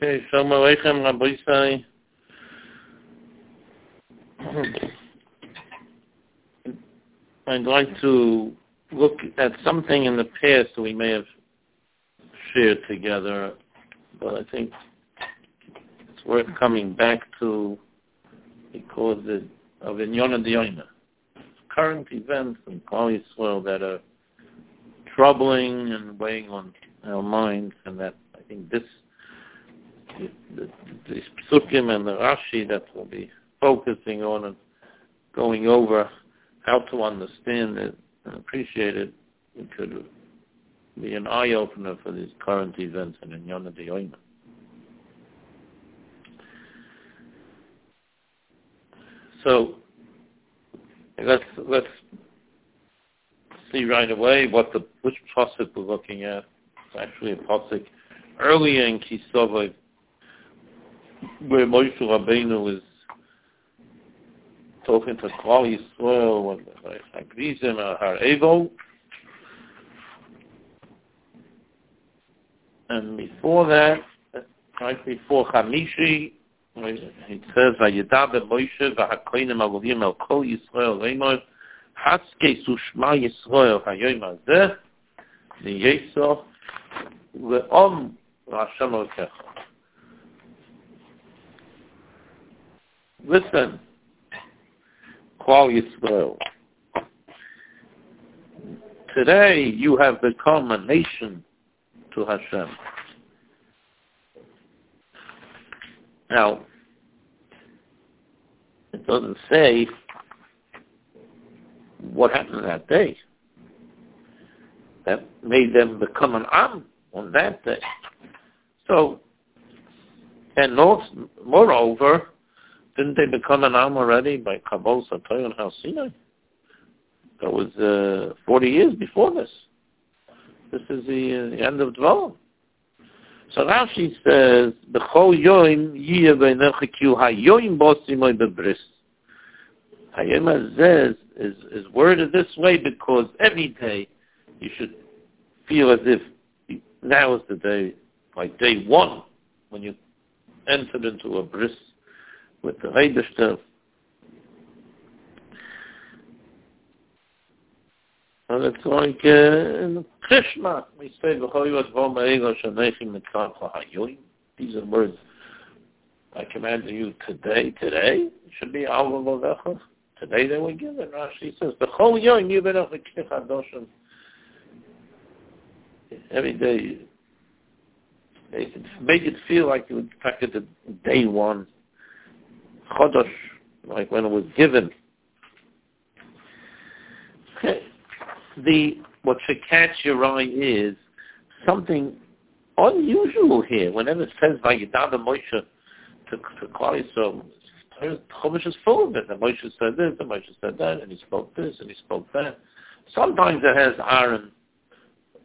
Okay, Shalom Aleichem, Rabbi Isai. I'd like to look at something in the past that we may have shared together, but I think it's worth coming back to because of Inyona Dioina. Current events in Klal Yisrael that are troubling and weighing on our minds, and that I think this the, Psukim and the Rashi that we'll be focusing on and going over how to understand it and appreciate it, it could be an eye-opener for these current events in Inyana Deoima. So let's let's see right away what the which pasuk we're looking at. It's actually a pasuk earlier in Kisova where Moshe Rabbeinu is talking to Klal Yisrael when Hagrizim Har Evo. And before that, right before Chamishi, it says, "Vayidab Moshe v'hakoinim alovim el kol Yisrael leimor haske sushma Yisrael hayom hazeh niyeso le'om Hashem Elokecha." Listen, Klal Yisrael. Today you have become a nation to Hashem. Now, it doesn't say what happened that day. That made them become an Am on that day. So, and moreover, didn't they become an Am already by Kabul Satoy and Har Sinai? That was uh, 40 years before this. This is the, uh, the end of Dvarim. So Rashi says, "B'chol yoim yiyeh b'neicha kiu hayoim bosimoy bebris." Hayom says is is worded this way because every day you should feel as if now is the day, like day one, when you entered into a bris with the Eibishter. And it's like uh, in Krishma, we say, These are words I command to you today, today, should be Al Today they were given. Rashi says, B'chol yom yibenach v'kich Every day, it, make it feel like you expected it day one. Chodosh, like when it was given. Okay. The what should catch your eye is something unusual here. Whenever it says Vayidada Moshe to to Klal Yisrael, Chumash is full of it. And Moshe said this, and Moshe said that, and he spoke this, and he spoke that. Sometimes it has Aaron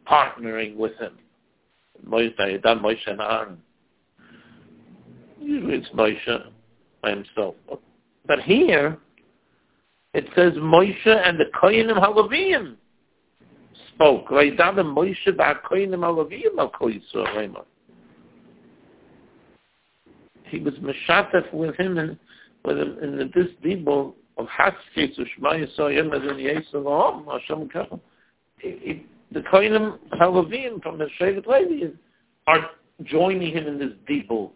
partnering with him. Moshe, Moshe and Aaron. Usually it's Moshe by himself. But here, it says Moshe and the Koyanim Halavim spoke. Vaydada Moshe v'Koyanim Halavim al Kol Yisrael He was meshatef with him in, with him in this dibur of Haskes Ushma Yisrael Yem Yisrael Hashem Kachem. The Koyanim Halavim from the Shevet Levi are joining him in this dibur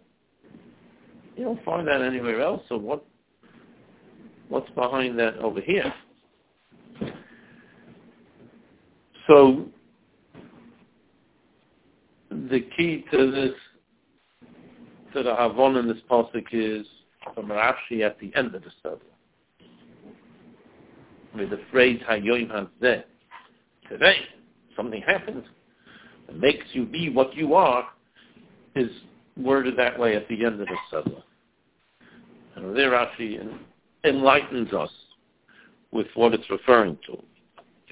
you don't find that anywhere else. So what? What's behind that over here? So the key to this, to the Havon in this pasuk is from Rashi at the end of the study. With the phrase Hayoim Hazeh. Today, something happens that makes you be what you are is worded that way at the end of the study. And there Rashi enlightens us with what it's referring to.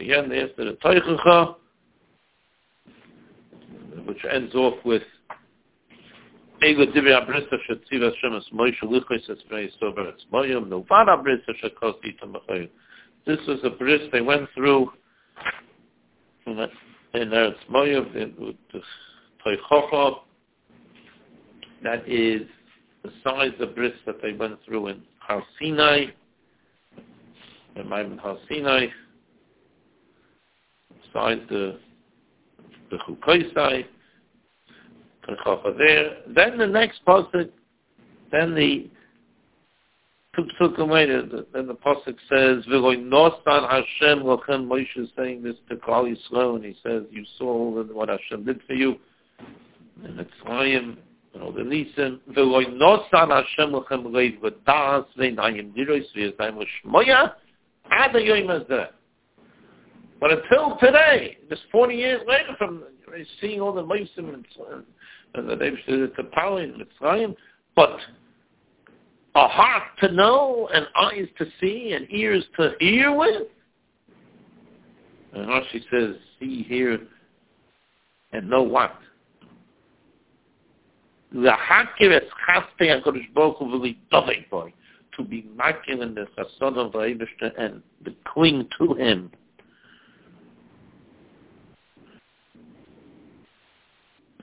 Again, there's the Teichacha, which ends off with Ego Divi Abrisa Shetziv Hashem Es Moshe Lichos Es Vrei Sober Es Moyim Novan Abrisa Shekos Itam B'chayim. This was a bris they went through in Eretz Moyim, the Teichacha, that is the size of bris that they went through in Har Sinai, in Maimon Har Sinai, size the the Chukoisai, there. Then the next pasuk, then the then the pasuk says, "V'loy nosan Hashem lochem." Moshe is saying this to Klal Yisrael, and he says, "You saw what Hashem did for you." And it's Mitzrayim, and all the Nisim. V'loy nosan Hashem lochem leiv v'das v'nayim dirois v'yazayim l'shmoya ad hayoyim hazeh. But until today, just 40 years later from seeing all the Moisim and, and the the power in Mitzrayim, but a heart to know and eyes to see and ears to hear with. And Rashi says, see, hear, and know what? To be makil in the chasad of the and to cling to him.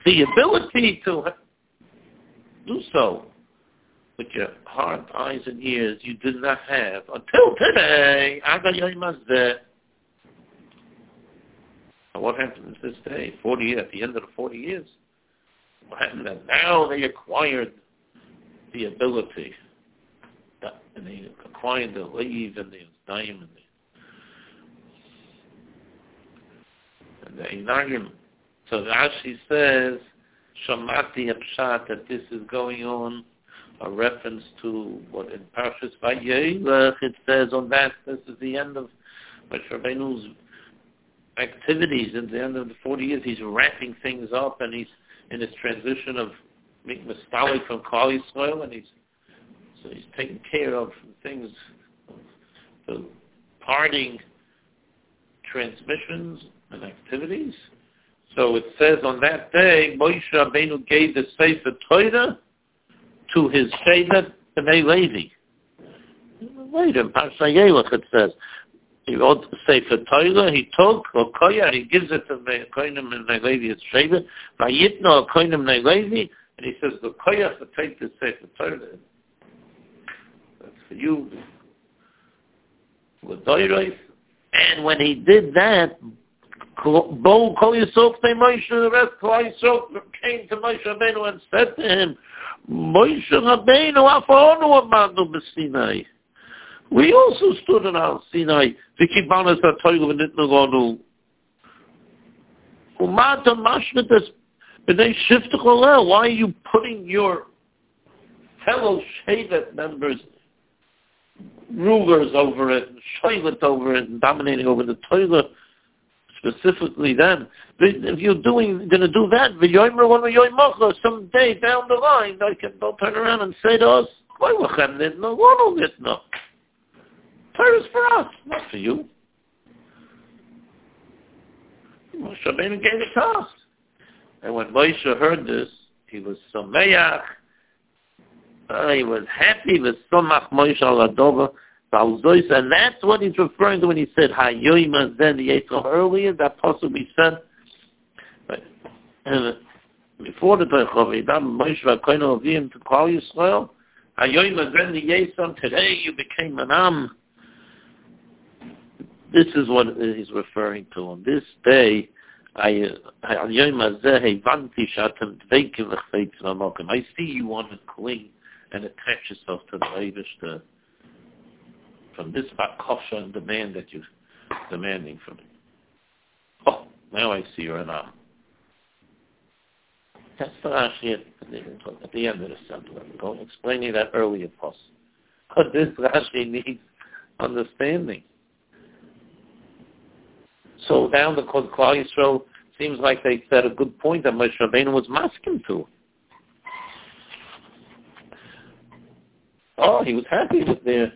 The ability to do so with your heart, eyes, and ears you did not have until today. What happened this day? Forty years, at the end of the forty years. Then? Now they acquired the ability, and they acquired the leave and the the and the inagim. So Rashi says, Shamati Apshat, that this is going on a reference to what in Parshas Vayelech it says on that this is the end of Moshe Rabbeinu's activities at the end of the 40 years. He's wrapping things up and he's in his transition of Mistali from Klal soil, and he's so he's taking care of things, the parting transmissions and activities. So it says on that day, Moshe Rabbeinu gave the Sefer Torah to his Shevet B'nai Levi. Wait, in Parsha it says, he wrote Sefer Torah, he took, or Koya, he gives it to the Koinim and Levi, it's Shevet, Vayitno Koinim and Levi, and he says, the Koya to take the Sefer Torah. That's for you. And when he did that, Bo Kol Yisrael Moshe, the rest Kol Yisrael came to Moshe Rabbeinu and said to him, Moshe Rabbeinu, Afonu Amadu B'Sinai. We also stood in our Sinai. V'kibanas HaToyru v'nitnagonu. Umata Mashmitas B'nei Shiftach Why are you putting your fellow Shevet members rulers over it, and Shevet over it, and dominating over the Torah? specifically then. If you're doing going to do that, someday down the line, they can they'll turn around and say to us. Torah's for us, not for you. Moshe Rabbeinu gave it to us. And when Moshe heard this, he was sameach. Uh, he was happy with Somach Moshe al and that's what he's referring to when he said then the Yitzchak earlier, that possibly said but, and before the Teichov, Yidam Moshe Vakoino Avim to call Yisrael, then the Yitzchak, today you became an Am. This is what he's referring to. On this day, I I see you want to cling and attach yourself to the Eivish from this kosher and demand that you're demanding from me. Oh, now I see you're an Am. That's the Rashi at the, end of the sentence. I'm explaining that earlier, Poss. But this Rashi needs understanding. So down the Klal Yisrael seems like they said a good point that Moshe Rabbeinu was masking to. Oh, he was happy with their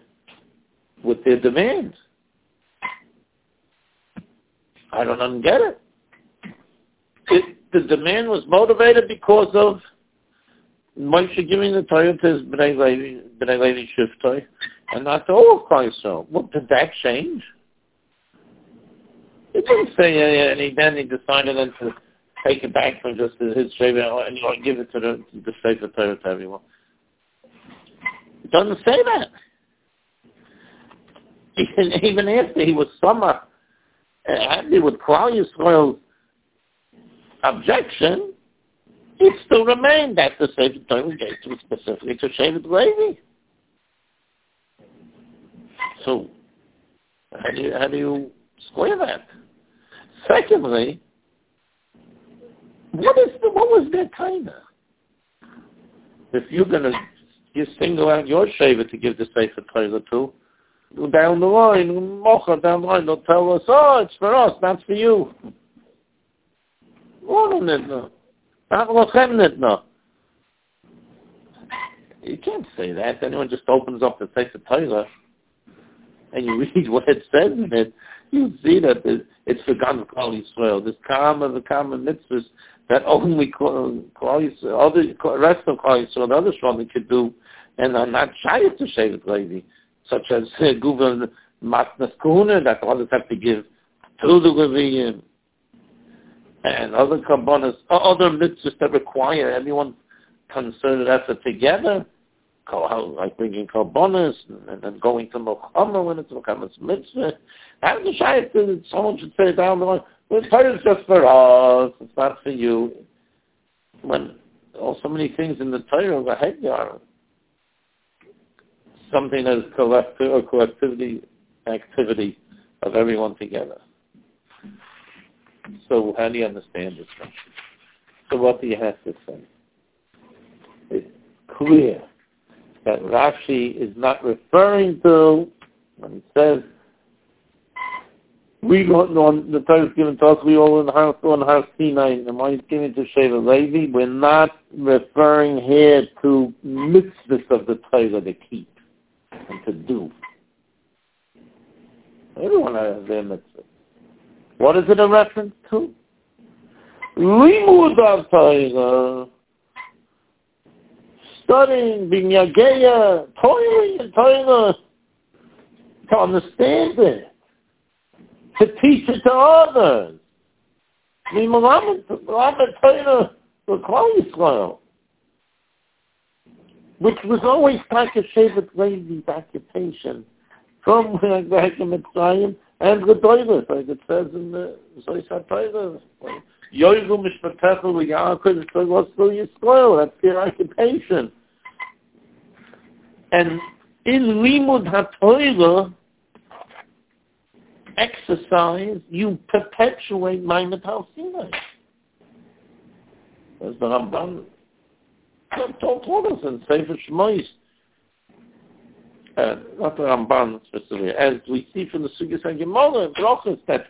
with their demands. I don't get it. it. The demand was motivated because of Moshe giving the Torah to his B'nai Levi, Levi and not to all of Christ. Well, did that change? It didn't say, uh, and he then he decided then to take it back from just his Shevet and you give it to the, the Sefer Torah to everyone. It doesn't say that. Even, even after he was summer happy with Klal Yisrael's objection, it still remained that the Sefer Torah gave to specifically to Shevet Levi. So, how do you, how do you square that? Secondly, what is the, what was their kind If you're to you single out your shaver to give the Sefer Torah to, down the line, Mocha down the line, they'll tell us, oh, it's for us, not for you. You can't say that. Anyone just opens up the Sefer Torah and you read what it says in it, you see that it's for God of Klal Yisrael. This common, the common mitzvahs that only Klal Yisrael, other rest of Klal Yisrael, the other Shlomi could do, and are not shy to Shevet Levi, such as uh, Guvan Matnas Kuna, that others have to give to the Leviim, and other kabbanas, other mitzvahs that require everyone concerted effort together like bringing korbanos and then going to Mohammed when it's Mohammed's mitzvah. How the shayat that someone should say down the line, well, Torah is just for us, it's not for you. When oh, so many things in the Torah the head are something that is collective or collectivity activity of everyone together. So how do you understand this? So what do you have to say? It's clear that Rashi is not referring to when he says we don't know the Torah is given to us, we all in the house on Har Sinai, and why he's given to Sheva Levi, we're not referring here to mitzvahs of the Torah to keep and to do. Everyone has their mitzvah. What is it a reference to? Limud of Torah studying, being yageya, toiling and toiling, to understand it, to teach it to others. Uh, the Muhammad Torah the Klal which was always Taka Shevet Levi's occupation from back in Mitzrayim and the toilet, like it says in the Zoysa Torah. Yoigu Mishpatechu L'Yaakov, what's Yisrael? That's their occupation. And in Limud HaTorah, exercise, you perpetuate Maimed Sinai. As the Ramban told us in Sefer Shmois, uh, not the Ramban specifically, as we see from the Sugis and Brochus, that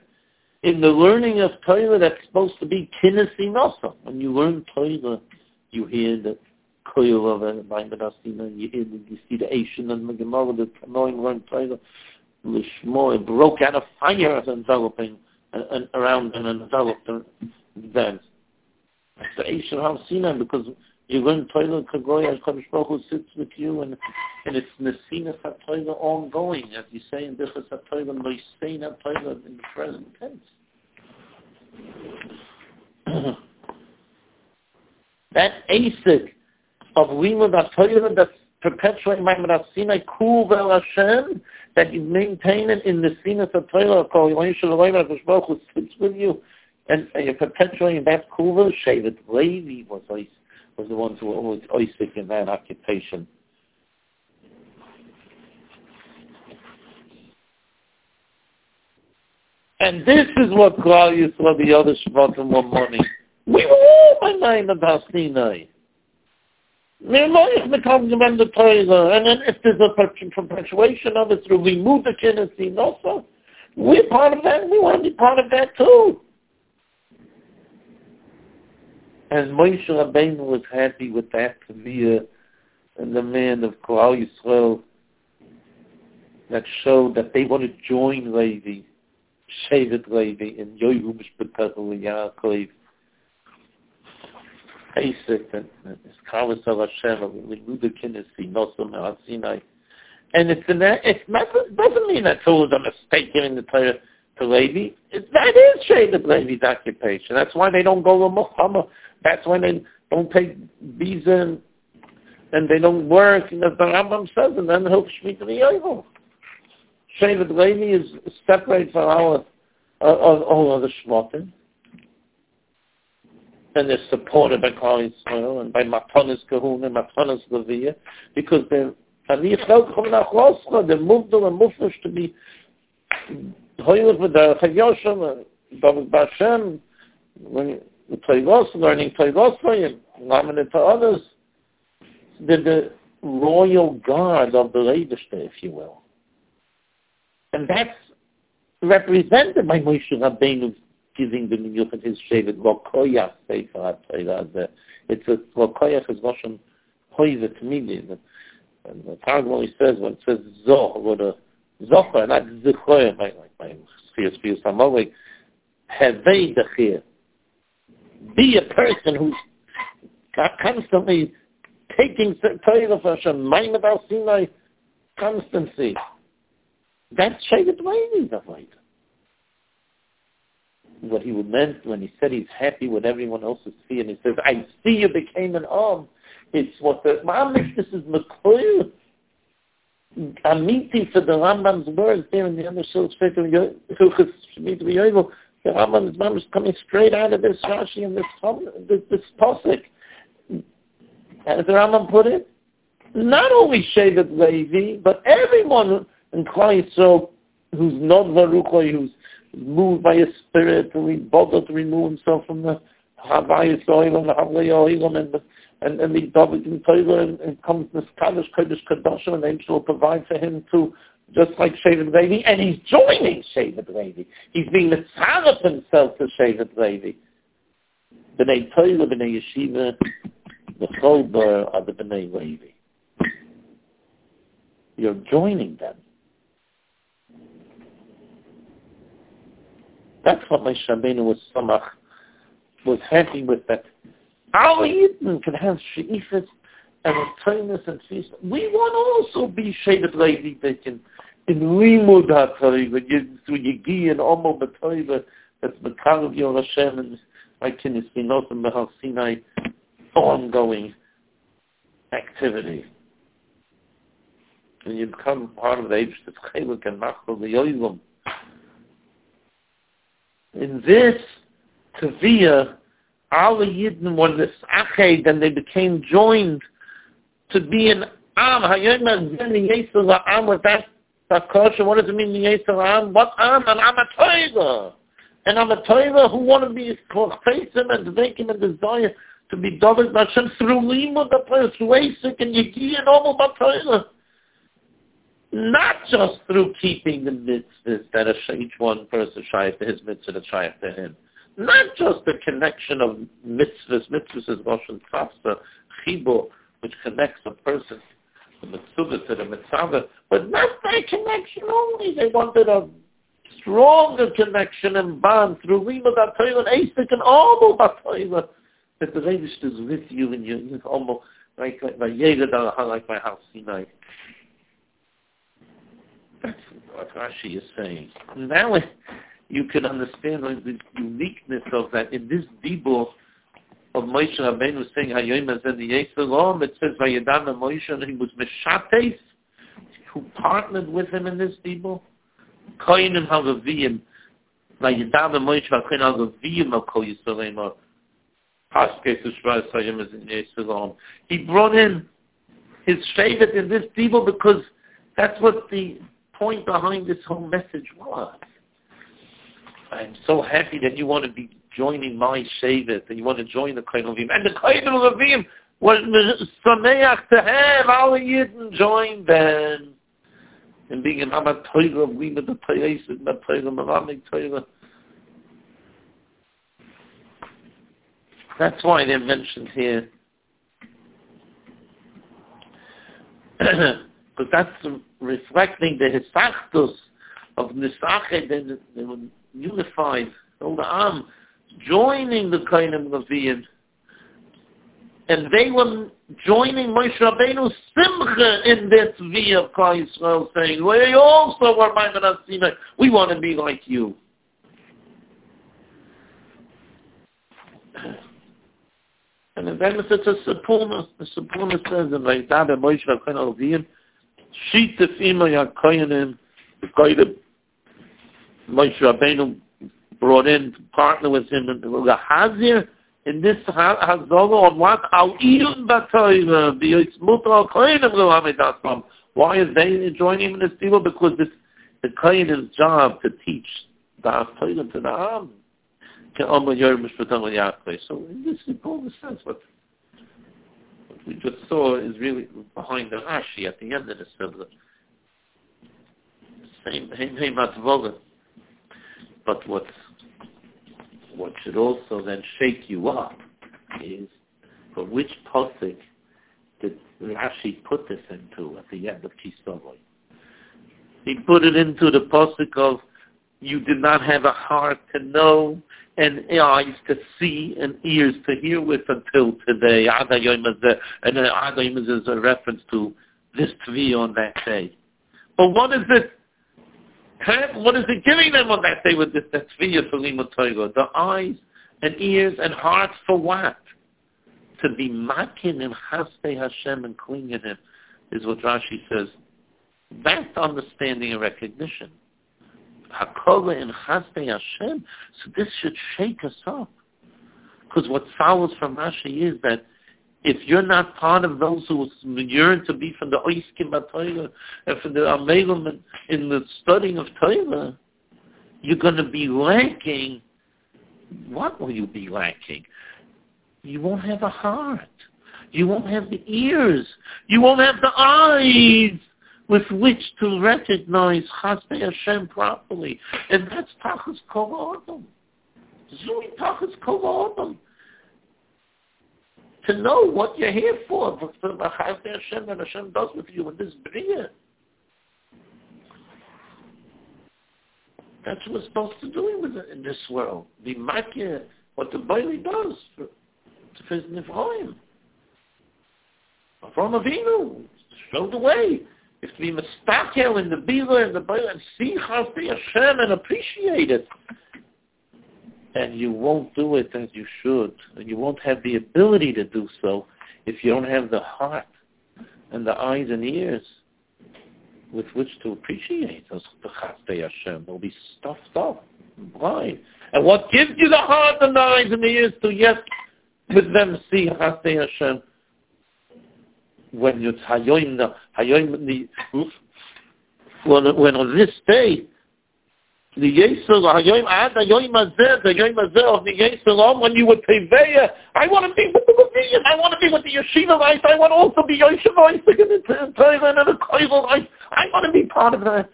in the learning of Torah that's supposed to be Kinnesi Nosa. When you learn Torah, you hear that koil of a Maimon Asina, you, you see the Asian and the Gemara, the annoying one Torah, Lishmo, it broke out of fire enveloping and, and around and enveloped them. That's the Asian Hasina because you learn Torah Kagoya, Kadosh Baruch Hu sits with you and and it's Nesina Torah ongoing, as you say in Bichas Torah, Loisein Torah in the present tense. that ASIC of Limud HaTorah that's perpetuating Maimon Sinai, Kul Vel Hashem, that you maintain it in called Yom Shalom HaKadosh who sits with you, and, you're perpetuating that Kul Vel Shevet. Levi was, was the ones who were always Isaac in that occupation. And this is what Klal Yisrael, the other Shvatim, were money. We were all my name about Sinai. Mir loich bekommen gewende Teure. And then if there's a perpetuation of it through the Kinnesi also, we're part of that. We want to be part of that too. And Moshe Rabbeinu was happy with that Kaviyah and the man of Klal Yisrael that showed that they want to join Levi, Shevet Levi, in Yoyu Mishpatel Yaakov Pesach and Kalas of Hashem, Limuda Kinnesi, Nosam Sinai. And it's an, it doesn't mean that Torah is a mistake giving the Torah to Levi, that is Shevet Levi's occupation. That's why they don't go to Muhammad. That's why they don't take visa and, and they don't work, and as the Rambam says, and then he'll speak to the Yovel. Shevet Levi is separate from our, uh, all other Shmotim. And they're supported by Klal Yisrael and by Matanis Kahuna, because they're, and the Yisrael come nach Losra, they're moved and moved to be hoilig with the Chayoshim, David Bashem, when the Toivos, learning Toivos, and lamented to others, the, the royal guard of the Leibishter, if you will. And that's represented by Moshe Rabbeinu giving the Minyuchat his Shevet, Lokoyach Sefer HaTorah. It's a, Lokoyach is Lashon Hoivet Mili. And the Targum says, when it says Zoh, what a Zocher, not Zichoyer, like my Sphere Sphere Samoli, Hevei Dechir. Be a person who's constantly taking Torah for Hashem, Maimed Al Sinai, constancy. That's Shevet Levi's Avodah. What he meant when he said he's happy with everyone else's see, and he says, I see you became an arm. It's what the Mamish, this is McCoy. Amiti for the Rambam's words there in the other Shul Hilchus Shemit V'Yovel. The Rambam is coming straight out of this Rashi and this this, this Posik. As the Rambam put it, not only Shevet Levi, but everyone in Yisrael who's not Varuchoi, who's moved by a spirit, be bothered to remove himself from the Havayis Oilam, the Havlei Oilam, and the and, and the David in Torah, and, and comes this Kaddish, Kodesh, Kadoshim, and angel will provide for him to, just like Shevet Levi, and he's joining Shevet Levi. He's being the tzaref himself to Shevet Levi. B'nai Torah, B'nai Yeshiva, the Cholber are the B'nai Levi. You're joining them. That's what my Rabbeinu was samach, was happy with that. Our Yidden can have she'ifas and atonement and feast. We want to also be Shevet Levi Bacon in Limud you, through Yegi and Omo B'Torah, that's B'Karav Yor Hashem and like in Sinot and Behal Sinai, ongoing activity. And you become part of the age that's Chaylik and the in this Taviyah, all the Yidden were this Ached, and they became joined to be an Am. Am with that that kosher. What does it mean Yisrael Am? What Am? An Am a And Am a who want to be him and make him a desire to be David Hashem through Limud, the Asik and Yegi and all of not just through keeping the mitzvahs that are each one person shaykh to his mitzvah that shaykh to him. Not just the connection of mitzvahs, mitzvahs is Rosh Tzavsa, chibur, which connects a person, the mitzvah to the mitzvah, but not that connection only. They wanted a stronger connection and bond through Rima Batoila and Asik and all Batoila, that the Rebbe is with you and you're almost like, like my Yegad, like my house, Sinai. That's what Rashi is saying. Now you can understand the uniqueness of that in this dibur of Moshe Rabbeinu saying Hayoim as in the Yisrael. It says Vayadam Moshe and he was Meshates who partnered with him in this dibur. Moshe V'Koyin Havaviyim Al Kol Yisraelim Paske Tushvah Hayoim as Yisrael. He brought in his favorite in this dibur because that's what the point behind this whole message was. I'm so happy that you want to be joining my Shevet, that you want to join the Kohen Levim. And the Kohen Levim was Sameach to have all you join them. And being an Amat Torah, we with the Torah, the Torah, Maramik Torah. That's why they're mentioned here. because that's reflecting the hisachtus of Nisachet, and they were unified, all the Am, joining the Kainim Leviyim. And they were joining Moshe Rabbeinu Simcha in this view of Klal Yisrael, saying, we also were Maimon We want to be like you. And then it's a Sapuna. The Sapuna says in Vaidada Moshe Rabbeinu Leviyim, Sheet of Ima the Yakoyanim, Moshe Rabbeinu brought in to partner with him in the Hazir, in this Hazoga on what? Al Iyun Batoyva, B'yitzmut Al Koyanim Lo Hamid Why is they joining in this deal? Because it's the Koyanim's job to teach the Haftoyim to the Am. So this important sense, what, what we just saw is really behind the Rashi at the end of the Sibla. Same, same But what, what should also then shake you up is for which posik did Rashi put this into at the end of Kisavoy? He put it into the posik of you did not have a heart to know and eyes to see and ears to hear with until today. And Adayim is a reference to this Tvi on that day. But what is it? What is it giving them on that day with this Tvi for The eyes and ears and hearts for what? To be makin and chaste Hashem and clinging in Him is what Rashi says. That's understanding and recognition. Hakola and Chasdei Hashem. So this should shake us up. Because what follows from Rashi is that if you're not part of those who yearn to be from the Oiskim HaTorah and uh, from the Amelim in the studying of Torah, you're going to be lacking. What will you be lacking? You won't have a heart. You won't have the ears. You won't have the eyes with which to recognize Chasdei Hashem properly. And that's Tachas Kol Adam. Zui Tachas Kol Adam. To know what you're here for, for the Hashem that Hashem does with you in this Bria. That's what we're supposed to do in this world. Be makir, what the Bailey does for, his Nivroim. From Avinu, showed the way. If to be mistakel in the Bila and the Bila and see Hashem and appreciate it. And you won't do it as you should. And you won't have the ability to do so if you don't have the heart and the eyes and ears with which to appreciate Hashem. They'll be stuffed up, blind. And what gives you the heart and the eyes and the ears to yes, with them see Chasdei Hashem when you when on this day the Yisrael hayoim ad hayoim azeh the hayoim azeh of the Yisrael when you would teveya I want to be with the Levian I want to be with the yeshiva life I want to also be yeshiva life in Thailand and the koivel life I want to be part of that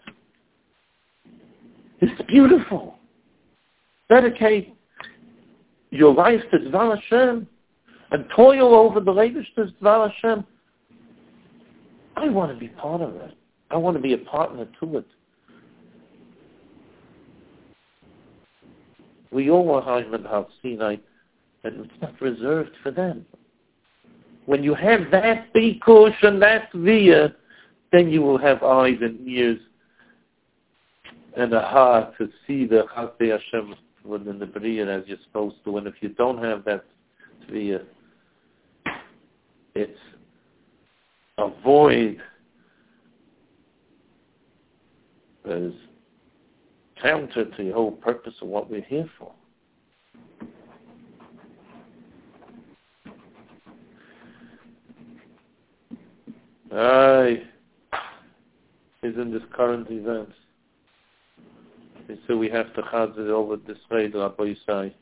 it's beautiful dedicate your life to Dvar Hashem and toil over the latest to Dvar Hashem I want to be part of it. I want to be a partner to it. We all want Hajman Har Sinai, and it's not reserved for them. When you have that bikush and that via, then you will have eyes and ears and a heart to see the Chasdei Hashem within the Bria as you're supposed to. And if you don't have that via, it's avoid is counter to the whole purpose of what we're here for. Aye, is in this current event. So we have to chaz it over this way, the Rabbi Yisai.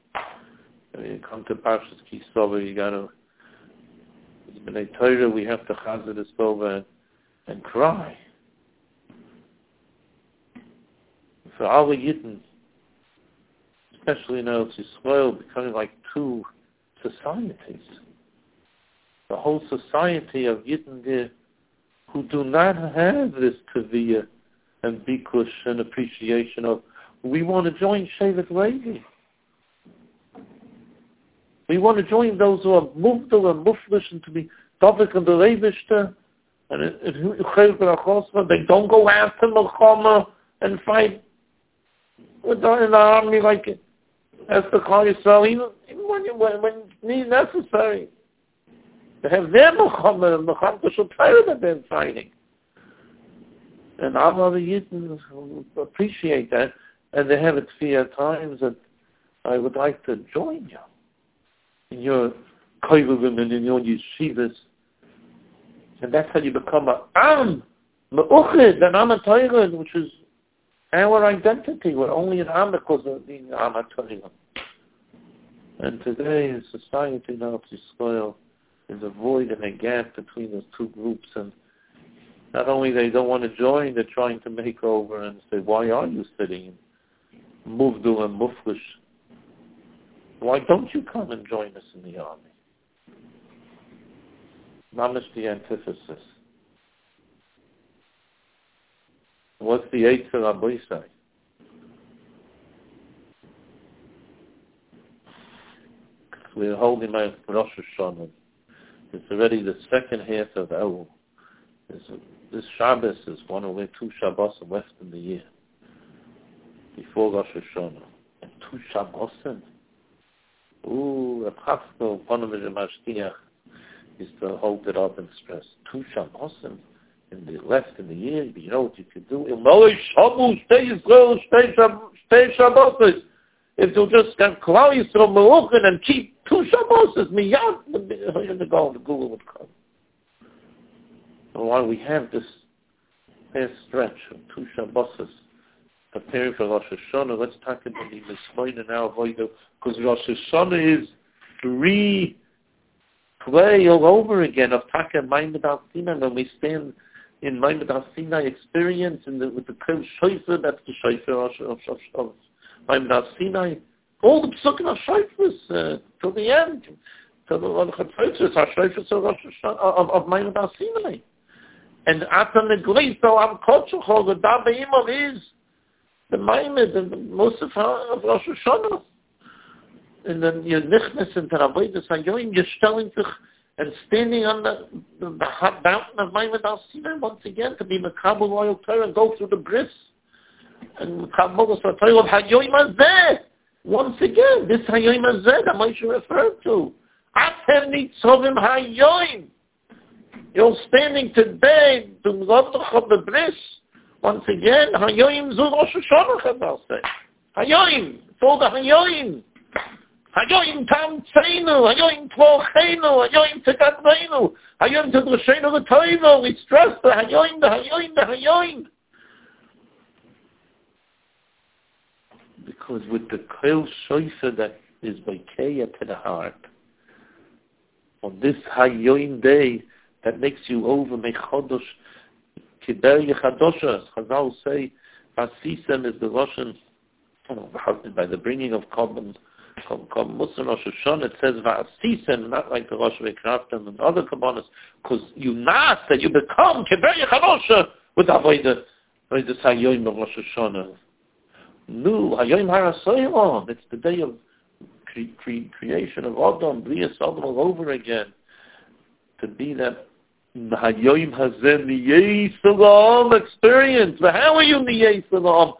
When you come to Parshas Kisova, you gotta B'nai Torah, we have to chazer this over and cry. For all the Yidden, especially in Eretz Yisrael, becoming like two societies. The whole society of Yidden there who do not have this kaviyah and bikush and appreciation of, we want to join Shevet Levi. We want to join those who are mufdal and muflish and to be Tavik and the Rebishter, and they don't go after Melchama and fight with the, army like That's the call Yisrael, even, even when, you, when, when it's necessary. They have their Muhammad and Muhammad Shultayr that they're fighting. And all other Yidden appreciate that, and they have it fear times that I would like to join you in your koivugim and in your yeshivas. And that's how you become a am, ma'uchid, an am which is our identity. We're only an am because of being am And today in society now, Yisrael, is a void and a gap between those two groups. And not only they don't want to join, they're trying to make over and say, why are you sitting in Muvdul and Muflish? Why don't you come and join us in the army? Mamish the antithesis. What's the Eitzer Aboisai? We're holding my Rosh Hashanah. It's already the second half of Elul. This, Shabbos is one of the two Shabbos left in the year before Rosh Hashanah. And two Shabbosim. Ooh, a Pascal, Ponovich Mashkiach, is to hold it up and stress. Two Shabbosim in the left in the year, you know what you could do? If you just get Klal Yisrael Meluchin and keep two Shabbos miyad the go the Google would come. And while we have this fair stretch of two Shabbos preparing for Rosh Hashanah, let's talk about the Mismoina now because Rosh Hashanah is re play all over again of Taka Maimed Al Sinai when we stand in Maimed Al Sinai experience and the, with the Kol Shofar, that's the Shofar of, of, of, of Maimed Al Sinai all the psukim are shayfus uh, till the end, till the one chatzos are shayfus of of of Maimon Sinai. And after the grace, so am kotzachol the dabe imam is the Maimon and the Musaf of Rosh Hashanah. And then you're nichnes into Avodah Sayoim, you're stelling sich and standing on the, the, the hot mountain of Maimon Sinai once again to be Makabul Royal Torah and go through the bris. And Makabul Torah of Hayoim Azeh. Once again, this Hayoim Azeh that Moshe referred to. Atem nitzovim Hayoim. You're standing today, the Mzodach of the Bris. Once again, Hayoim zu Rosh Hashanah, I'll say. Hayoim, it's all the Hayoim. Hayoim tegadreinu, Hayoim tedroshenu v'toivo. We stress the Hayoim, the Hayoim, the Hayoim. Because with the Kol Shoifa that is by Keya to the heart, on this Hayoim day, that makes you over Mechodosh, Kiber Yechadoshas. Chazal say, Vasisem is the Russian, by the bringing of Korban, Korban Muslim Rosh Hashanah, it says Vasisem, not like the Rosh Hashanah and other Kabbalas, because you nas, that you become Kiber Yechadosha with Avodah, Avodah Hayoim of Rosh Hashanah. Nu, Hayoim HaRasoyimon. It's the day of cre- cre- creation of Adam, Bria Sodom all over again. To be that Hayoim Hazen Niyei Salam experience. But how are you Niyei Salam?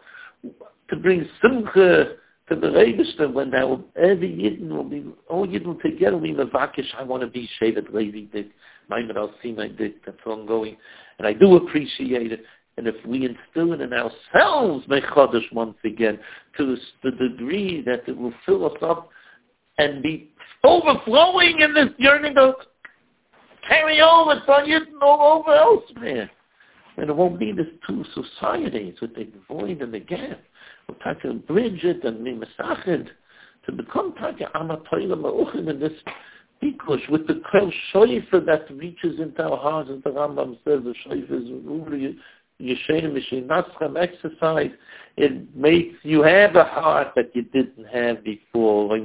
To bring Simcha to the Rebishter when now every Yidden will be, all Yidden together will be Mavakish, I want to be Shevet Levi Dik, Maimon Al Sinai Dik, that's ongoing. And I do appreciate it. And if we instill it in ourselves, Mechodesh, once again, to the degree that it will fill us up and be overflowing in this yearning to carry over to Yidden all over elsewhere. And it won't be this two societies with the void and the gap. We'll try to bridge it and be mesached to become Taka Amatoyla Ma'uchim in this Pikush with the Kol Shoifa that reaches into our hearts, as the Rambam says, the Shoifa is really Yeshem Mishinatchem exercise, it makes you have a heart that you didn't have before. It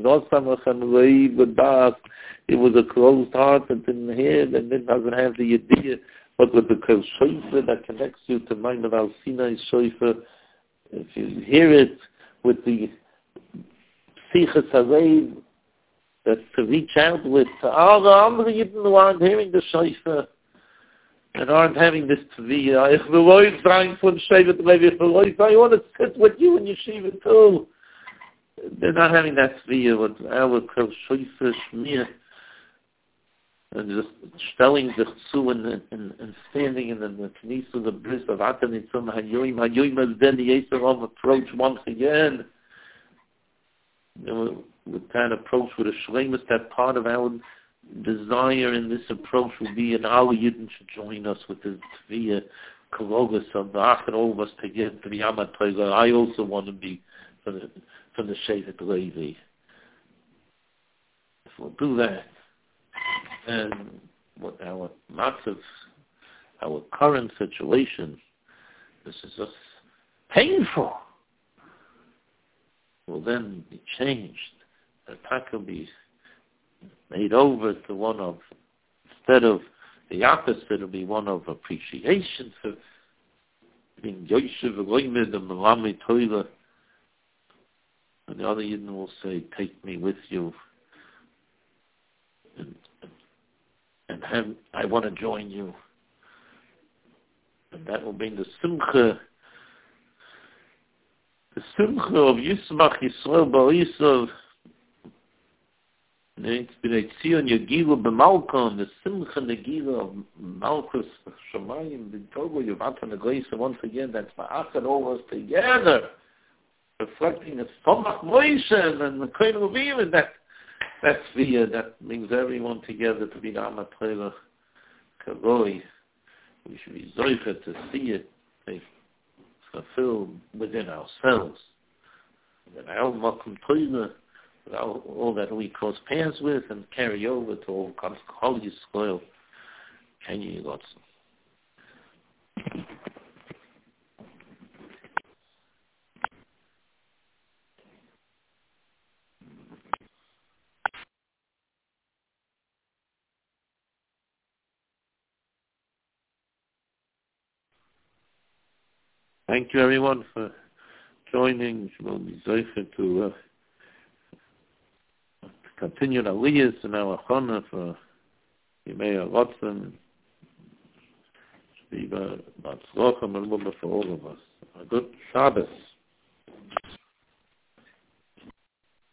was a closed heart that didn't have and it doesn't have the idea. But with the Kol Shofar that connects you to Maimon Al Sinai Shofar, if you hear it with the Sichas Harev, that to reach out with to all the other Yidden who aren't hearing the Shofar, and aren't having this to be, uh, ich will euch sein von Shevet Levi, ich will euch sein, I want to sit with you in yeshiva too. they're not having that sphere with our Shofar Shmir and just stelling sich zu and, and, and standing in the, the of the Bris of Atan Nitzum Hayoim Hayoim as then the Yisrael approach once again. You know, with that approach with a shlemus, that part of our desire in this approach will be and all Yidden should join us with the Tviyah Kalogas of the Achar, all of us together to the Amat I also want to be from the, for the Shevet Levi. If we'll do that, and what our massive, our current situation, this is just painful, will then be changed. The attack will be made over to one of, instead of the opposite, it'll be one of appreciation for being Yoshev Eloimid and Melami Toilah. And the other Yidden will say, take me with you. And and have, I want to join you. And that will bring the simcha, the simcha of Yismach Yisrael Barisov, b'Malkon, the Simcha Negilu of Malchus Shemayim B'Togo Yavata Negoysa. Once again, that's Ma'achad all of us together, reflecting the Somach Moshe and the Kohen Ruvim, and that that's the, uh, that brings everyone together to be Amatayla Kavoi. We should be zoifer to see it fulfilled within ourselves. And our Makum Toila, all, all that we cross paths with and carry over to all Kol Yisrael. Can you Thank you, everyone, for joining. We'll to, uh, continue the aliyahs and our chana for Yimei Rotzen. Be Batzrocha Merluba for all of us. A good Shabbos.